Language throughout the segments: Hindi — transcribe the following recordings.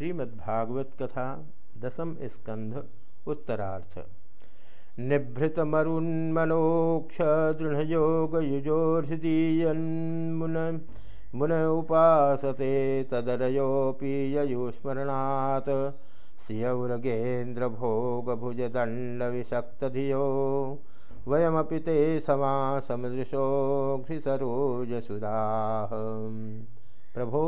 श्रीमद्भागवत कथा दसम स्कंध उत्तरार्थ। निभृत मरुन्मनोक्ष दृढ़योग युजोर्हृदीयन्मुन मुन उपासते तदरयोऽपि ययुस्मरणात्। सियौरगेन्द्र भोग भुज दंड विषक्त धियो वयमपि ते समा सरोजसुदाः प्रभो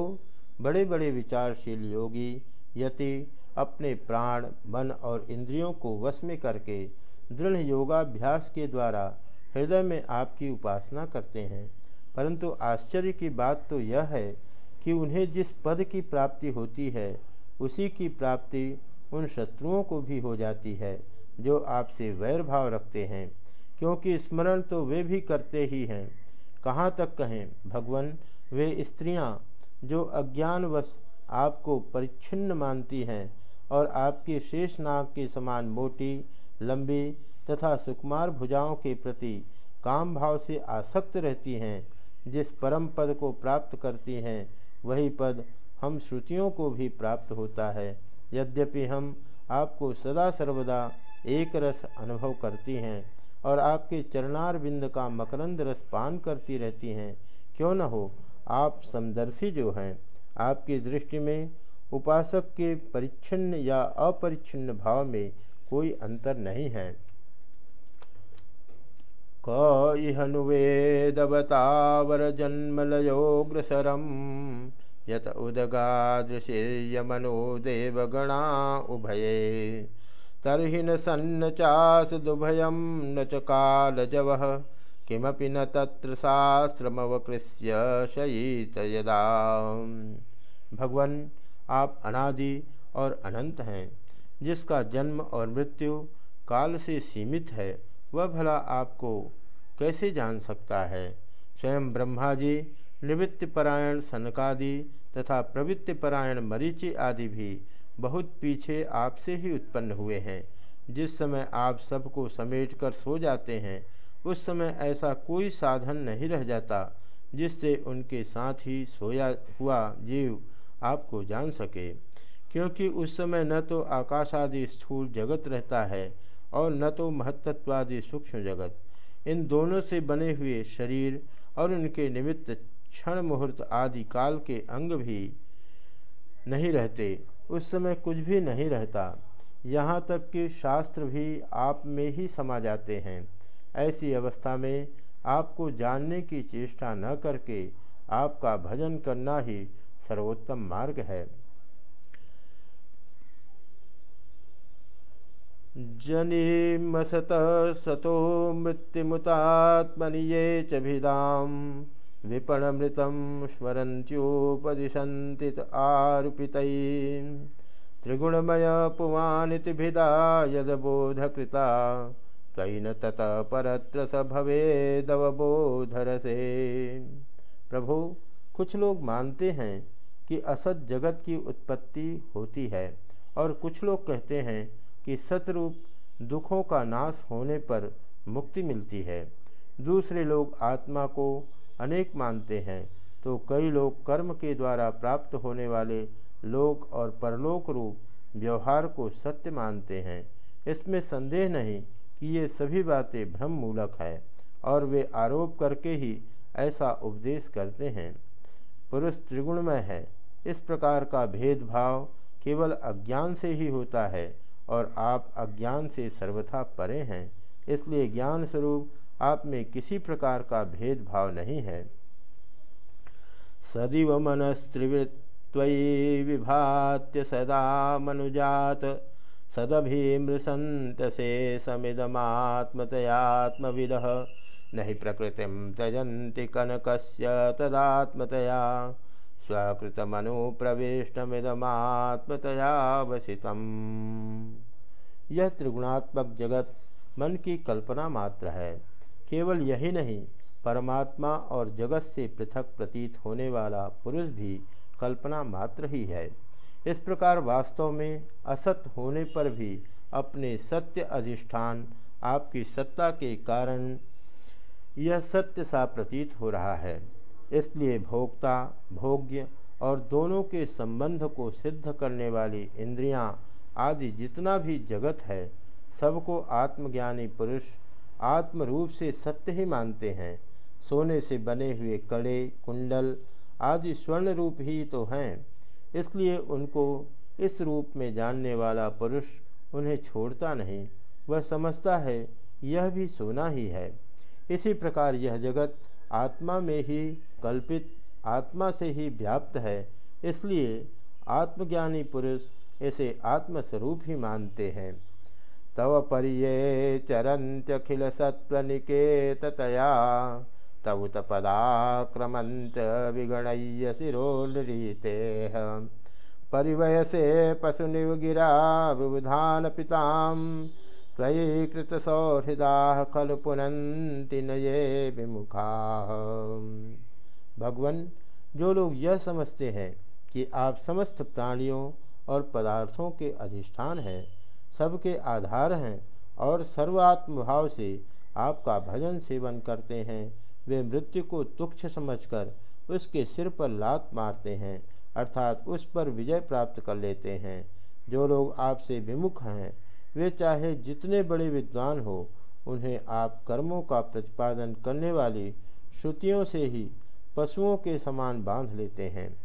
बड़े बड़े विचारशील योगी यति अपने प्राण, मन और इंद्रियों को वश में करके दृढ़ योगाभ्यास के द्वारा हृदय में आपकी उपासना करते हैं। परंतु आश्चर्य की बात तो यह है कि उन्हें जिस पद की प्राप्ति होती है, उसी की प्राप्ति उन शत्रुओं को भी हो जाती है, जो आपसे वैर भाव रखते हैं, क्योंकि स्मरण तो वे भी करते ही हैं। कहाँ तक कहें, भगवान, वे स्त्रियाँ जो अज्ञानवश आपको परिच्छिन्न मानती हैं और आपकी शेष नाग के समान मोटी, लंबी तथा सुकुमार भुजाओं के प्रति काम भाव से आसक्त रहती हैं, जिस परम पद को प्राप्त करती हैं, वही पद हम श्रुतियों को भी प्राप्त होता है। यद्यपि हम आपको सदा सर्वदा एक रस अनुभव करती हैं और आपके चरणार बिंद का मकरंद रस पान करती रहती हैं, क्यों न हो आप समदर्शी जो हैं, आपकी दृष्टि में उपासक के परिच्छिन्न या अपरिच्छिन्न भाव में कोई अंतर नहीं है। क इहनुवेदवतावर जन्मलयोग्रसरम, यत उदगादृशिर्यमनो देवगणा उभये। तर्हि न सन्न चास दुभयम न च कालजवः। किमपि न तत्र शास्त्रमवकृष्य शयीत यदा। भगवान, आप अनादि और अनंत हैं, जिसका जन्म और मृत्यु काल से सीमित है, वह भला आपको कैसे जान सकता है? स्वयं ब्रह्मा जी निवृत्तिपरायण सनकादि तथा प्रवृत्तिपरायण मरीचि आदि भी बहुत पीछे आपसे ही उत्पन्न हुए हैं। जिस समय आप सबको समेट कर सो जाते हैं उस समय ऐसा कोई साधन नहीं रह जाता जिससे उनके साथ ही सोया हुआ जीव आपको जान सके। क्योंकि उस समय न तो आकाश आदि स्थूल जगत रहता है और न तो महत्त्वादि सूक्ष्म जगत। इन दोनों से बने हुए शरीर और उनके निमित्त क्षण मुहूर्त आदि काल के अंग भी नहीं रहते। उस समय कुछ भी नहीं रहता। यहाँ तक कि शास्त्र भी आप में ही समा जाते हैं। ऐसी अवस्था में आपको जानने की चेष्टा न करके आपका भजन करना ही सर्वोत्तम मार्ग है। जनिमसत सतो मृत्युमुतात्मनि ये च भिदाम विपणमृतं स्मरन्त्योपदिशन्ति आरुपितैः त्रिगुणमय भिदा यदबोधकृता न तत परत्र स भवेदवबोधर से प्रभु, कुछ लोग मानते हैं कि असत जगत की उत्पत्ति होती है और कुछ लोग कहते हैं कि सतरूप दुखों का नाश होने पर मुक्ति मिलती है। दूसरे लोग आत्मा को अनेक मानते हैं तो कई लोग कर्म के द्वारा प्राप्त होने वाले लोक और परलोक रूप व्यवहार को सत्य मानते हैं। इसमें संदेह नहीं कि ये सभी बातें भ्रम मूलक है और वे आरोप करके ही ऐसा उपदेश करते हैं। पुरुष त्रिगुणमय है। इस प्रकार का भेदभाव केवल अज्ञान से ही होता है और आप अज्ञान से सर्वथा परे हैं। इसलिए ज्ञान स्वरूप आप में किसी प्रकार का भेदभाव नहीं है। सदिव मनस्त्रिवृत्वी विभात्य सदा मनुजात सदभिमृशंत से समिदमात्मतयात्मविद। न ही प्रकृति त्यजंति कनक तदात्मतया। स्वकृतमनुप्रविष्टमिदमात्मतया वसितम यह त्रिगुणात्मक जगत मन की कल्पना मात्र है। केवल यही नहीं, परमात्मा और जगत से पृथक प्रतीत होने वाला पुरुष भी कल्पना मात्र ही है। इस प्रकार वास्तव में असत होने पर भी अपने सत्य अधिष्ठान आपकी सत्ता के कारण यह सत्य सा प्रतीत हो रहा है। इसलिए भोक्ता, भोग्य और दोनों के संबंध को सिद्ध करने वाली इंद्रियाँ आदि जितना भी जगत है, सबको आत्मज्ञानी पुरुष आत्म रूप से सत्य ही मानते हैं। सोने से बने हुए कड़े, कुंडल आदि स्वर्ण रूप ही तो हैं। इसलिए उनको इस रूप में जानने वाला पुरुष उन्हें छोड़ता नहीं। वह समझता है, यह भी सोना ही है। इसी प्रकार यह जगत आत्मा में ही कल्पित, आत्मा से ही व्याप्त है। इसलिए आत्मज्ञानी पुरुष इसे आत्मस्वरूप ही मानते हैं। तव परिये चरंत्यखिल सत्वनिकेतया तव तपदाक्रमंत विगणय्य शिरोलरीते परिवयसे पशुनिवगिरा विबुधान पिताम त्वयि कृत सौहृदा खल पुनंति ये विमुखा। भगवान, जो लोग यह समझते हैं कि आप समस्त प्राणियों और पदार्थों के अधिष्ठान हैं, सबके आधार हैं और सर्वात्म भाव से आपका भजन सेवन करते हैं वे मृत्यु को तुक्ष समझकर उसके सिर पर लात मारते हैं, अर्थात उस पर विजय प्राप्त कर लेते हैं। जो लोग आपसे विमुख हैं, वे चाहे जितने बड़े विद्वान हो, उन्हें आप कर्मों का प्रतिपादन करने वाली श्रुतियों से ही पशुओं के समान बाँध लेते हैं।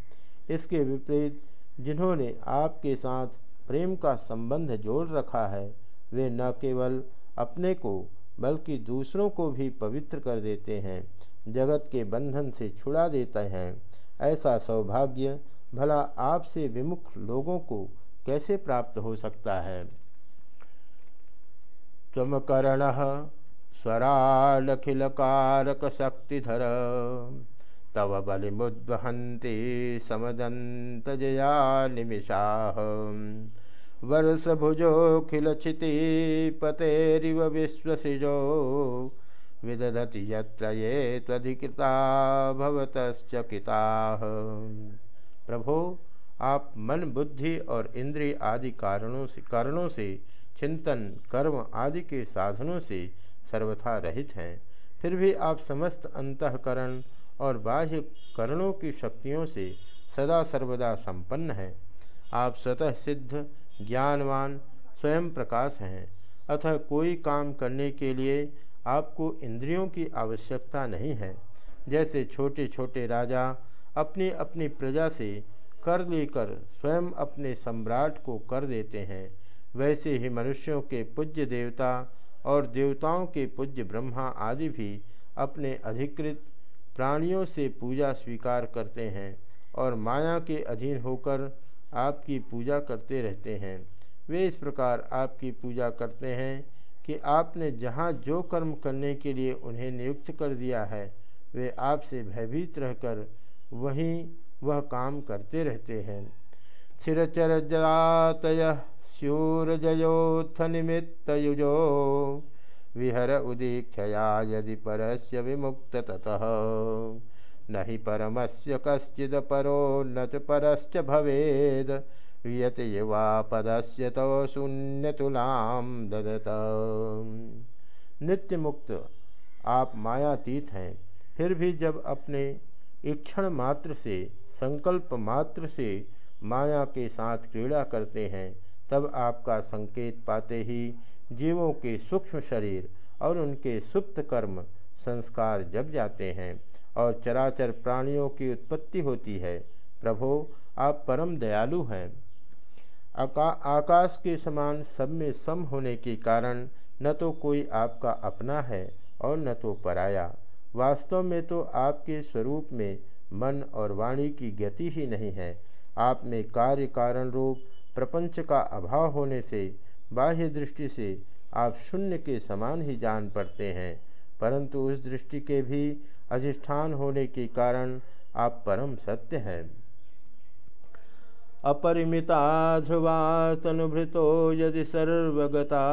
इसके विपरीत, जिन्होंने आपके साथ प्रेम का संबंध जोड़ रखा है, वे न केवल अपने को बल्कि दूसरों को भी पवित्र कर देते हैं, जगत के बंधन से छुड़ा देते हैं। ऐसा सौभाग्य भला आपसे विमुख लोगों को कैसे प्राप्त हो सकता है? तम कर्ण स्वरालखिलकारक शक्तिधर, तव बलिमुद्वहन्ति समदन्तजया निमिषाः। वर्षभुजोऽखिलक्षितिपतेरिव विश्वसृजो। विदधति यत्र ये त्वधिकृता भवतश्चकिताः प्रभो, आप मन, बुद्धि और इंद्रिय आदि कारणों से कारणों से, चिंतन, कर्म आदि के साधनों से सर्वथा रहित हैं। फिर भी आप समस्त अंतकरण और बाह्य करणों की शक्तियों से सदा सर्वदा संपन्न है। आप स्वतः सिद्ध ज्ञानवान स्वयं प्रकाश हैं। अतः कोई काम करने के लिए आपको इंद्रियों की आवश्यकता नहीं है। जैसे छोटे छोटे राजा अपनी अपनी प्रजा से कर लेकर स्वयं अपने सम्राट को कर देते हैं, वैसे ही मनुष्यों के पूज्य देवता और देवताओं के पूज्य ब्रह्मा आदि भी अपने अधिकृत प्राणियों से पूजा स्वीकार करते हैं और माया के अधीन होकर आपकी पूजा करते रहते हैं। वे इस प्रकार आपकी पूजा करते हैं कि आपने जहाँ जो कर्म करने के लिए उन्हें नियुक्त कर दिया है, वे आपसे भयभीत रहकर वहीं वह काम करते रहते हैं। चिरचर जरातय स्यूरजयोत्थ निमित्त युजो विहर उदीक्षया यदि परस्य विमुक्त ततः न परमस्य कश्चिदपरो न च परश्च भवेद। वियत युवा पदस्य तो शून्यतुलां ददत। नित्य मुक्त आप मायातीत हैं, फिर भी जब अपने इक्षण मात्र से, संकल्प मात्र से माया के साथ क्रीड़ा करते हैं, तब आपका संकेत पाते ही जीवों के सूक्ष्म शरीर और उनके सुप्त कर्म संस्कार जग जाते हैं। और चराचर प्राणियों की उत्पत्ति होती है। प्रभो आप परम दयालु हैं। आका, आकाश के समान सब में सम होने के कारण न तो कोई आपका अपना है और न तो पराया। वास्तव में तो आपके स्वरूप में मन और वाणी की गति ही नहीं है। आप में कार्य कारण रूप प्रपंच का अभाव होने से बाह्य दृष्टि से आप शून्य के समान ही जान पड़ते हैं। परंतु उस दृष्टि के भी अधिष्ठान होने के कारण आप परम सत्य हैं। अपरिमिता ध्रुवा तनुभृतो यदि सर्वगता,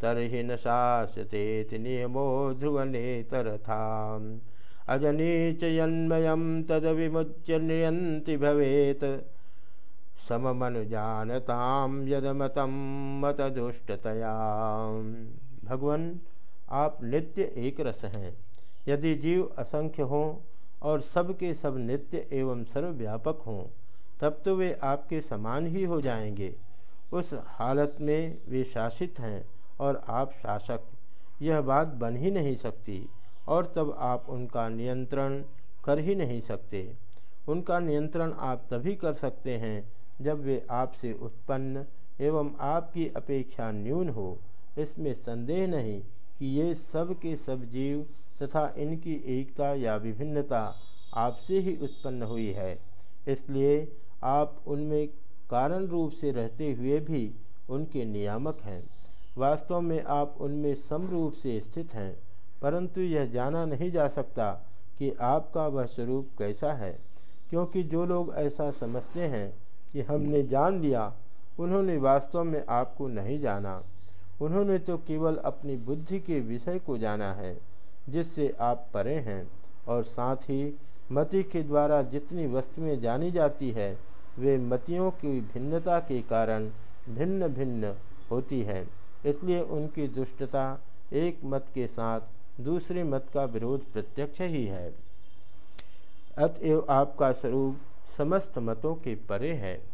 तरहि न शास्यते नियमो ध्रुवनेतरथा अजनीच यन्मयं तद विमुच्य नियन्ति भवेत्। सममनुजानताम यदमतम मत दुष्टतया भगवान आप नित्य एक रस हैं। यदि जीव असंख्य हों और सब के सब नित्य एवं सर्वव्यापक हों, तब तो वे आपके समान ही हो जाएँगे। उस हालत में वे शासित हैं और आप शासक। यह बात बन ही नहीं सकती और तब आप उनका नियंत्रण कर ही नहीं सकते। उनका नियंत्रण आप तभी कर सकते हैं जब वे आपसे उत्पन्न एवं आपकी अपेक्षा न्यून हो। इसमें संदेह नहीं कि ये सब के सब जीव तथा इनकी एकता या विभिन्नता आपसे ही उत्पन्न हुई है। इसलिए आप उनमें कारण रूप से रहते हुए भी उनके नियामक हैं। वास्तव में आप उनमें सम रूप से स्थित हैं, परंतु यह जाना नहीं जा सकता कि आपका वह स्वरूप कैसा है, क्योंकि जो लोग ऐसा समझते हैं कि हमने जान लिया, उन्होंने वास्तव में आपको नहीं जाना। उन्होंने तो केवल अपनी बुद्धि के विषय को जाना है, जिससे आप परे हैं, और साथ ही मति के द्वारा जितनी वस्तुएँ जानी जाती है, वे मतियों की भिन्नता के कारण भिन्न भिन्न होती है। इसलिए उनकी दुष्टता एक मत के साथ दूसरे मत का विरोध प्रत्यक्ष ही है। अतएव आपका स्वरूप समस्त मतों के परे है।